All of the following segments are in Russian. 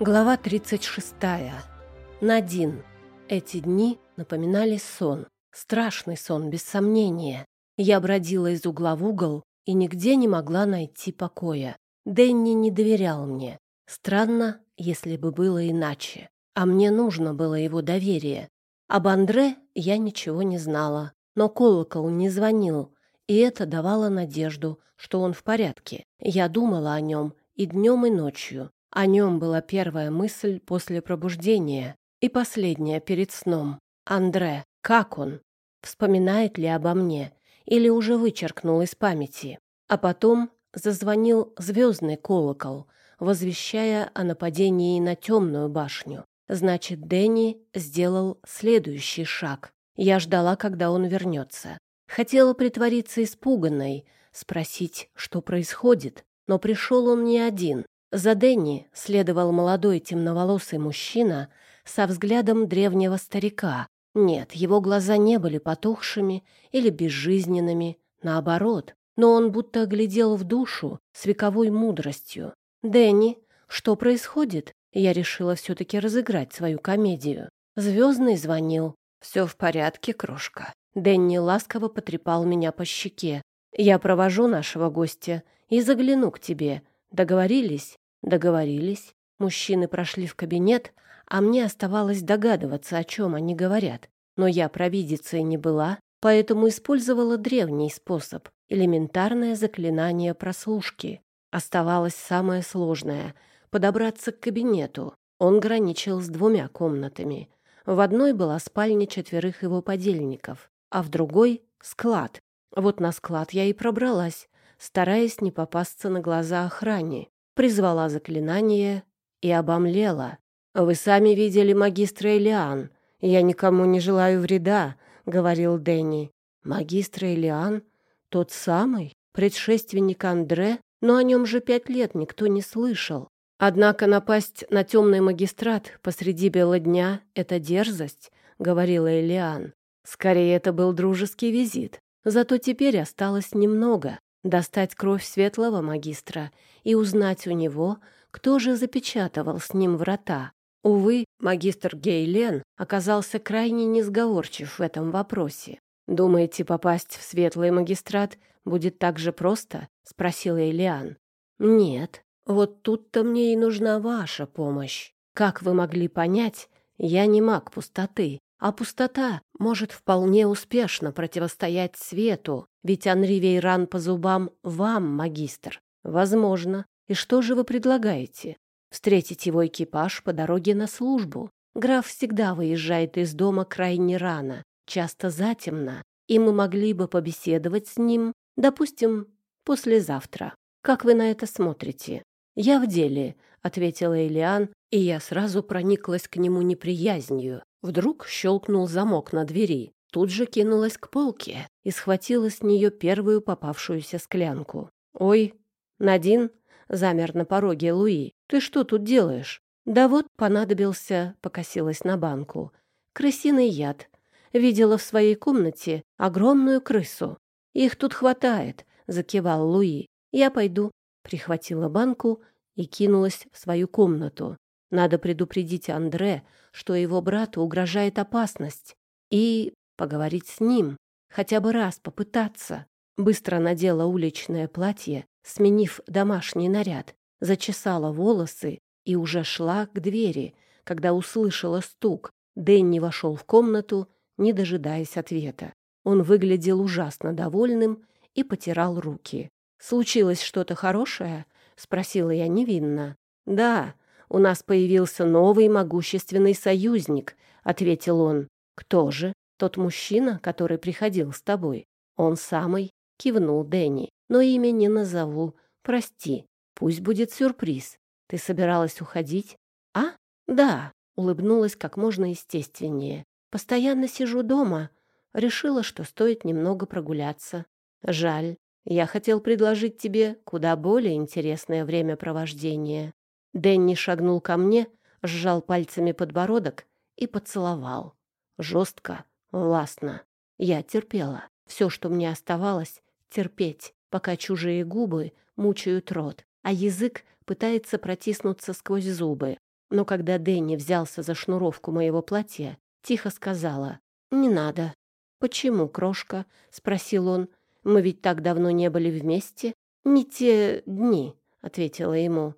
Глава 36. Надин. Эти дни напоминали сон. Страшный сон, без сомнения. Я бродила из угла в угол и нигде не могла найти покоя. Дэнни не доверял мне. Странно, если бы было иначе. А мне нужно было его доверие. Об Андре я ничего не знала. Но колокол не звонил, и это давало надежду, что он в порядке. Я думала о нем и днем, и ночью. О нем была первая мысль после пробуждения и последняя перед сном. Андре, как он? Вспоминает ли обо мне или уже вычеркнул из памяти? А потом зазвонил звездный колокол, возвещая о нападении на темную башню. Значит, Дэнни сделал следующий шаг. Я ждала, когда он вернется. Хотела притвориться испуганной, спросить, что происходит, но пришел он не один. За Дэнни следовал молодой темноволосый мужчина со взглядом древнего старика. Нет, его глаза не были потухшими или безжизненными, наоборот, но он будто глядел в душу с вековой мудростью. «Дэнни, что происходит?» Я решила все-таки разыграть свою комедию. Звездный звонил. «Все в порядке, крошка». Дэнни ласково потрепал меня по щеке. «Я провожу нашего гостя и загляну к тебе. Договорились? Договорились. Мужчины прошли в кабинет, а мне оставалось догадываться, о чем они говорят. Но я провидицей не была, поэтому использовала древний способ — элементарное заклинание прослушки. Оставалось самое сложное — подобраться к кабинету. Он граничил с двумя комнатами. В одной была спальня четверых его подельников, а в другой — склад. Вот на склад я и пробралась, стараясь не попасться на глаза охране. Призвала заклинание и обомлела. «Вы сами видели магистра Элиан. Я никому не желаю вреда», — говорил Дэнни. «Магистр Элиан? Тот самый? Предшественник Андре? Но о нем же пять лет никто не слышал. Однако напасть на темный магистрат посреди бела дня — это дерзость», — говорила Элиан. «Скорее, это был дружеский визит. Зато теперь осталось немного достать кровь светлого магистра и узнать у него, кто же запечатывал с ним врата. Увы, магистр Гейлен оказался крайне несговорчив в этом вопросе. «Думаете, попасть в светлый магистрат будет так же просто?» — спросила Элиан. «Нет, вот тут-то мне и нужна ваша помощь. Как вы могли понять, я не маг пустоты, а пустота может вполне успешно противостоять свету, ведь Анри Вейран по зубам вам, магистр. Возможно. И что же вы предлагаете? Встретить его экипаж по дороге на службу. Граф всегда выезжает из дома крайне рано, часто затемно, и мы могли бы побеседовать с ним, допустим, послезавтра. Как вы на это смотрите? Я в деле, ответила Элиан, и я сразу прониклась к нему неприязнью. Вдруг щелкнул замок на двери. Тут же кинулась к полке и схватила с нее первую попавшуюся склянку. «Ой, Надин!» — замер на пороге Луи. «Ты что тут делаешь?» «Да вот понадобился», — покосилась на банку. «Крысиный яд. Видела в своей комнате огромную крысу. Их тут хватает», — закивал Луи. «Я пойду», — прихватила банку и кинулась в свою комнату. Надо предупредить Андре, что его брату угрожает опасность, и поговорить с ним, хотя бы раз попытаться. Быстро надела уличное платье, сменив домашний наряд, зачесала волосы и уже шла к двери, когда услышала стук. Дэнни вошел в комнату, не дожидаясь ответа. Он выглядел ужасно довольным и потирал руки. «Случилось что-то хорошее?» — спросила я невинно. «Да, у нас появился новый могущественный союзник», — ответил он. «Кто же? Тот мужчина, который приходил с тобой?» «Он самый», — кивнул Дэнни. «Но имя не назову. Прости. Пусть будет сюрприз. Ты собиралась уходить?» «А? Да», — улыбнулась как можно естественнее. «Постоянно сижу дома. Решила, что стоит немного прогуляться. Жаль. Я хотел предложить тебе куда более интересное времяпровождение». Дэнни шагнул ко мне, сжал пальцами подбородок и поцеловал. Жестко, властно. Я терпела. Все, что мне оставалось, терпеть, пока чужие губы мучают рот, а язык пытается протиснуться сквозь зубы. Но когда Дэнни взялся за шнуровку моего платья, тихо сказала «Не надо». «Почему, крошка?» — спросил он. «Мы ведь так давно не были вместе». «Не те дни», — ответила ему.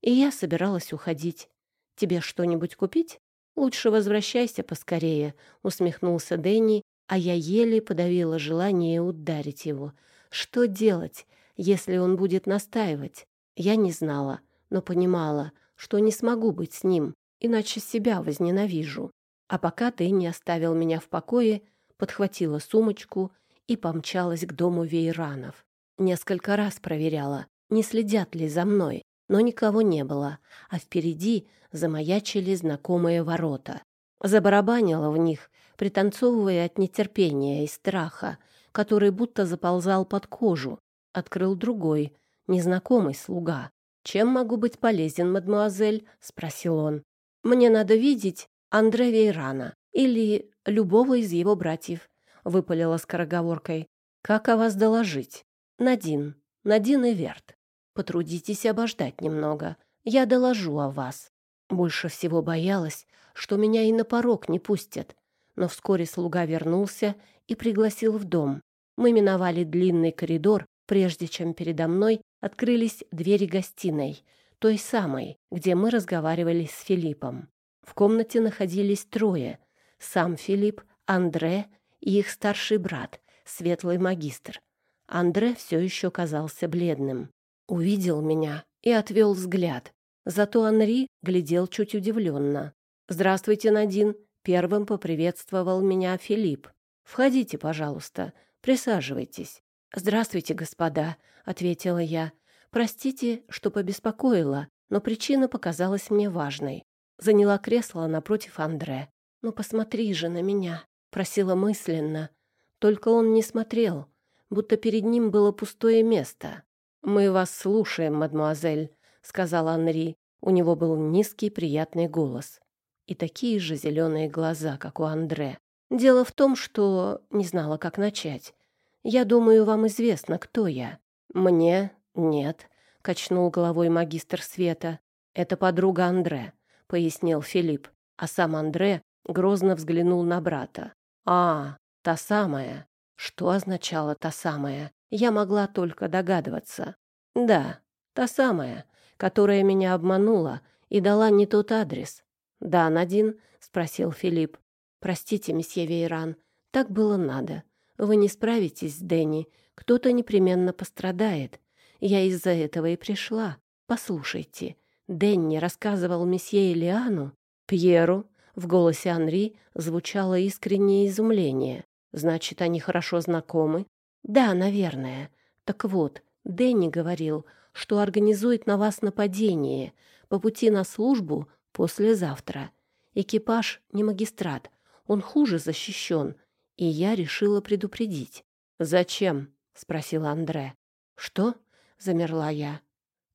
«И я собиралась уходить. Тебе что-нибудь купить?» «Лучше возвращайся поскорее», — усмехнулся Дэнни, а я еле подавила желание ударить его. Что делать, если он будет настаивать? Я не знала, но понимала, что не смогу быть с ним, иначе себя возненавижу. А пока Дэнни оставил меня в покое, подхватила сумочку и помчалась к дому Вейранов. Несколько раз проверяла, не следят ли за мной, но никого не было, а впереди замаячили знакомые ворота. Забарабанила в них, пританцовывая от нетерпения и страха, который будто заползал под кожу. Открыл другой, незнакомый слуга. «Чем могу быть полезен, мадмуазель?» — спросил он. «Мне надо видеть Андре Вейрана или любого из его братьев», — выпалила скороговоркой. «Как о вас доложить?» «Надин. Надин и Верт. Потрудитесь обождать немного. Я доложу о вас». Больше всего боялась, что меня и на порог не пустят. Но вскоре слуга вернулся и пригласил в дом. Мы миновали длинный коридор, прежде чем передо мной открылись двери гостиной, той самой, где мы разговаривали с Филиппом. В комнате находились трое — сам Филипп, Андре и их старший брат, светлый магистр. Андре все еще казался бледным. Увидел меня и отвел взгляд. Зато Анри глядел чуть удивленно. «Здравствуйте, Надин!» — первым поприветствовал меня Филипп. «Входите, пожалуйста, присаживайтесь». «Здравствуйте, господа», — ответила я. «Простите, что побеспокоила, но причина показалась мне важной. Заняла кресло напротив Андре. «Ну посмотри же на меня», — просила мысленно. Только он не смотрел, будто перед ним было пустое место. «Мы вас слушаем, мадемуазель», — сказал Анри. У него был низкий приятный голос и такие же зеленые глаза, как у Андре. Дело в том, что не знала, как начать. Я думаю, вам известно, кто я. Мне нет, качнул головой магистр света. Это подруга Андре, пояснил Филипп, а сам Андре грозно взглянул на брата. А, та самая. Что означала та самая? Я могла только догадываться. Да, та самая, которая меня обманула и дала не тот адрес. «Да, Надин?» — спросил Филипп. «Простите, месье Вейран, так было надо. Вы не справитесь с Дэнни, кто-то непременно пострадает. Я из-за этого и пришла. Послушайте, Дэнни рассказывал месье Элиану, Пьеру, в голосе Анри звучало искреннее изумление. Значит, они хорошо знакомы? Да, наверное. Так вот, Дэнни говорил, что организует на вас нападение по пути на службу послезавтра. Экипаж не магистрат, он хуже защищен, и я решила предупредить. «Зачем?» — спросил Андре. «Что?» — замерла я.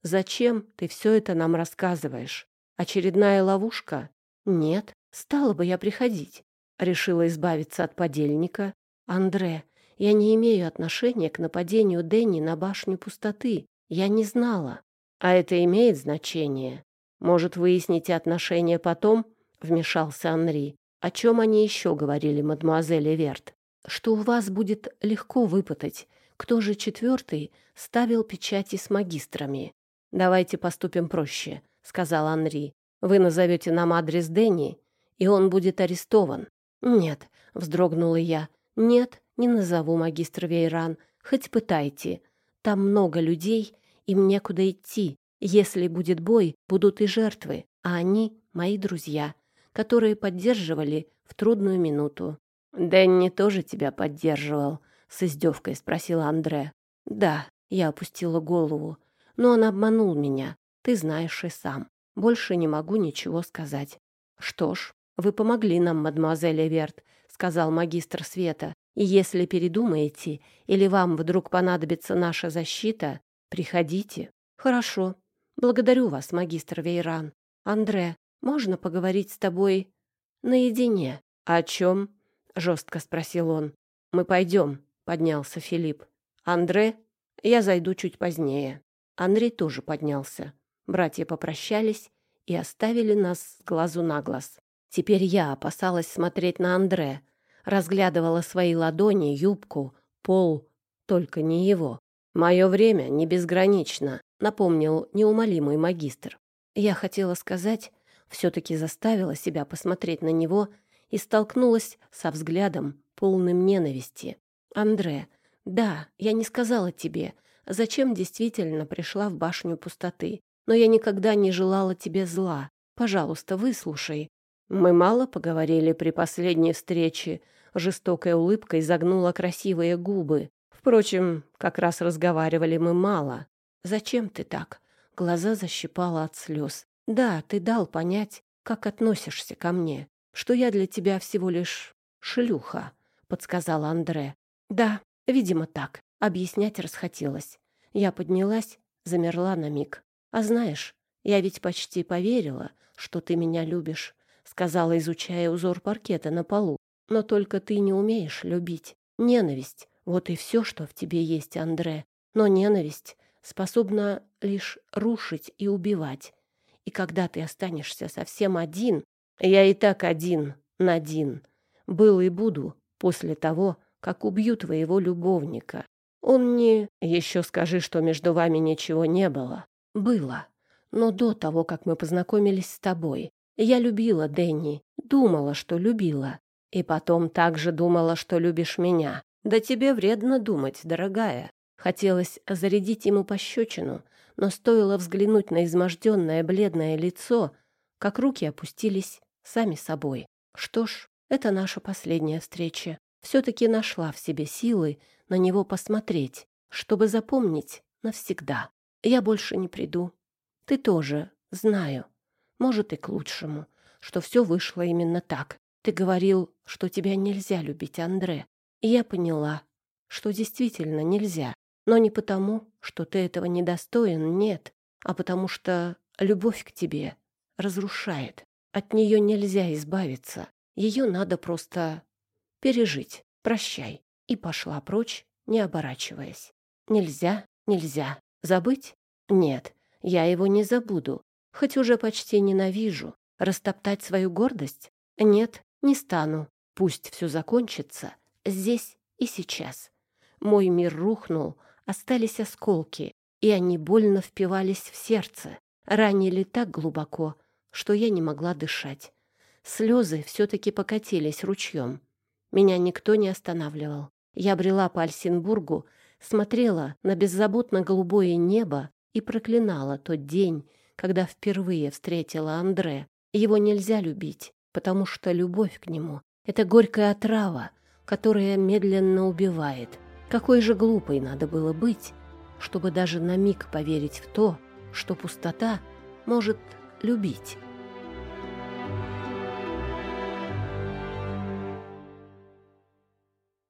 «Зачем ты все это нам рассказываешь? Очередная ловушка?» «Нет, стала бы я приходить». Решила избавиться от подельника. «Андре, я не имею отношения к нападению Дэнни на башню пустоты. Я не знала. А это имеет значение. Может, выясните отношения потом?» — вмешался Анри. «О чем они еще говорили, мадемуазель Эверт?» «Что у вас будет легко выпытать, кто же четвертый ставил печати с магистрами?» «Давайте поступим проще», — сказал Анри. «Вы назовете нам адрес Дэнни, и он будет арестован». «Нет», — вздрогнула я. «Нет, не назову магистр Вейран. Хоть пытайте. Там много людей, им некуда идти. Если будет бой, будут и жертвы, а они — мои друзья, которые поддерживали в трудную минуту. «Дэнни тоже тебя поддерживал?» — с издевкой спросила Андре. «Да», — я опустила голову, — «но он обманул меня. Ты знаешь и сам. Больше не могу ничего сказать». «Что ж, вы помогли нам, мадемуазель Эверт», — сказал магистр Света. «И если передумаете или вам вдруг понадобится наша защита, приходите». «Хорошо», Благодарю вас, магистр Вейран. Андре, можно поговорить с тобой наедине? О чем? Жестко спросил он. Мы пойдем, поднялся Филипп. Андре, я зайду чуть позднее. Андрей тоже поднялся. Братья попрощались, и оставили нас с глазу на глаз. Теперь я опасалась смотреть на Андре, разглядывала свои ладони, юбку, пол, только не его. «Мое время не безгранично», — напомнил неумолимый магистр. Я хотела сказать, все-таки заставила себя посмотреть на него и столкнулась со взглядом, полным ненависти. «Андре, да, я не сказала тебе, зачем действительно пришла в башню пустоты, но я никогда не желала тебе зла. Пожалуйста, выслушай». Мы мало поговорили при последней встрече. Жестокая улыбка изогнула красивые губы. Впрочем, как раз разговаривали мы мало. «Зачем ты так?» Глаза защипала от слез. «Да, ты дал понять, как относишься ко мне, что я для тебя всего лишь шлюха», — подсказала Андре. «Да, видимо, так. Объяснять расхотелось. Я поднялась, замерла на миг. А знаешь, я ведь почти поверила, что ты меня любишь», — сказала, изучая узор паркета на полу. «Но только ты не умеешь любить. Ненависть — вот и все, что в тебе есть, Андре. Но ненависть способна лишь рушить и убивать. И когда ты останешься совсем один, я и так один, Надин, был и буду после того, как убью твоего любовника. Он не... Еще скажи, что между вами ничего не было. Было. Но до того, как мы познакомились с тобой, я любила Дэнни, думала, что любила. И потом также думала, что любишь меня. Да тебе вредно думать, дорогая. Хотелось зарядить ему пощечину, но стоило взглянуть на изможденное бледное лицо, как руки опустились сами собой. Что ж, это наша последняя встреча. Все-таки нашла в себе силы на него посмотреть, чтобы запомнить навсегда. Я больше не приду. Ты тоже, знаю. Может, и к лучшему, что все вышло именно так. Ты говорил, что тебя нельзя любить, Андре. И я поняла, что действительно нельзя. Но не потому, что ты этого недостоин, нет, а потому что любовь к тебе разрушает. От нее нельзя избавиться. Ее надо просто пережить. Прощай. И пошла прочь, не оборачиваясь. Нельзя, нельзя. Забыть? Нет, я его не забуду. Хоть уже почти ненавижу. Растоптать свою гордость? Нет, не стану. Пусть все закончится здесь и сейчас. Мой мир рухнул, остались осколки, и они больно впивались в сердце, ранили так глубоко, что я не могла дышать. Слезы все-таки покатились ручьем. Меня никто не останавливал. Я брела по Альсенбургу, смотрела на беззаботно голубое небо и проклинала тот день, когда впервые встретила Андре. Его нельзя любить, потому что любовь к нему — это горькая отрава, которая медленно убивает — какой же глупой надо было быть, чтобы даже на миг поверить в то, что пустота может любить.